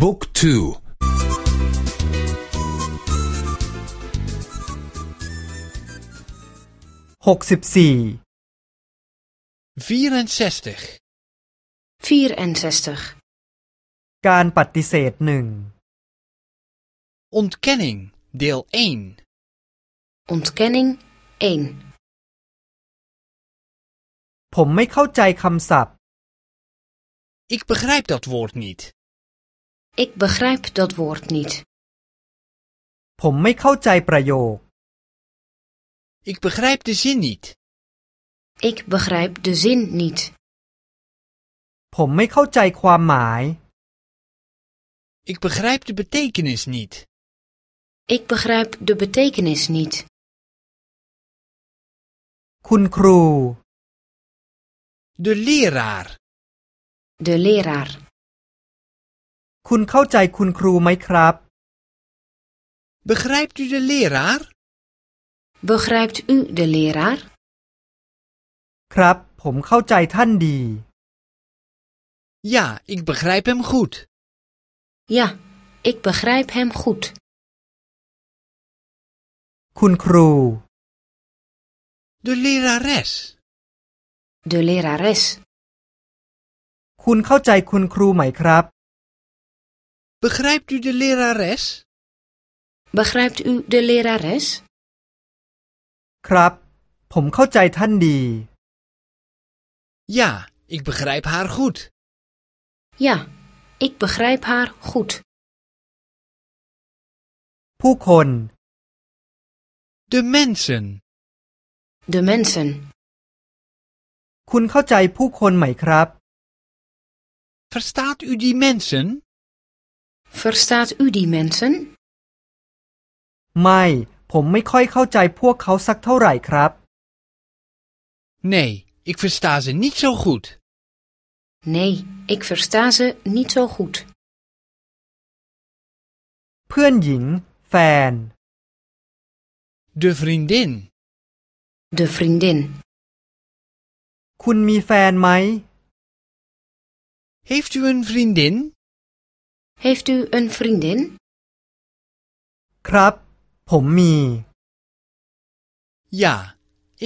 บุ๊กทูหกสิบสี่ 64. 64. การปฏิเสธหนึ่ง Ontkenning, deel 1. Ontkenning 1. ผมไม่เข้าใจคำศัพท์ Ik begrijp dat woord niet. Ik begrijp dat woord niet. ผมไม่เข้าใจประโยค Ik begrijp de zin niet. Ik begrijp de zin niet. ผมไม่เข้าใจความหมาย Ik begrijp de betekenis niet. Ik begrijp de betekenis niet. คุณครู De leraar. De leraar. คุณเข้าใจคุณครูไหมครับ Begrijpt u de leraar? Begrijpt u de leraar? ครับ ผมเข้าใจท่านดี Ja, ik begrijp hem goed. Ja, ik begrijp hem goed. คุณครู De lerares. De lerares. คุณเข้าใจคุณครูไหมครับ Begrijpt u de lerares? Begrijpt u de lerares? ครับ ผมเข้าใจท่านดี Ja, ik begrijp haar goed. Ja, ik begrijp haar goed. ผู้คน De mensen. De mensen. คุณเข้าใจผู้คนไหมครับ Verstaat u die mensen? Verstaat u die mensen? ไม่ ผมไม่ค่อยเข้าใจพวกเขาสักเท่าไหร่ครับ Nee, ik versta ze niet zo goed. Nee, ik versta ze niet zo goed. เพื่อนหญิง แฟน De vriendin. De vriendin. คุณมีแฟนไหม Heeft u een vriendin? Heeft u een vriendin? ครับ ผมมี Ja,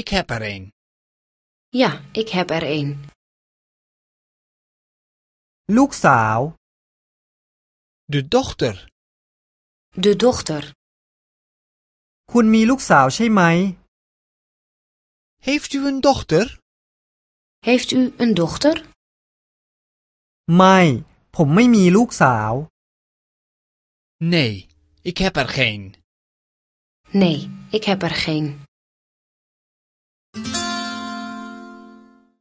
ik heb er een. Ja, ik heb er een. ลูกสาว De dochter. De dochter. คุณมีลูกสาวใช่ไหม Heeft u een dochter? Heeft u een dochter? ไม่ ผมไม่มีลูกสาว Nee, ik heb er geen. Nee, ik heb er geen.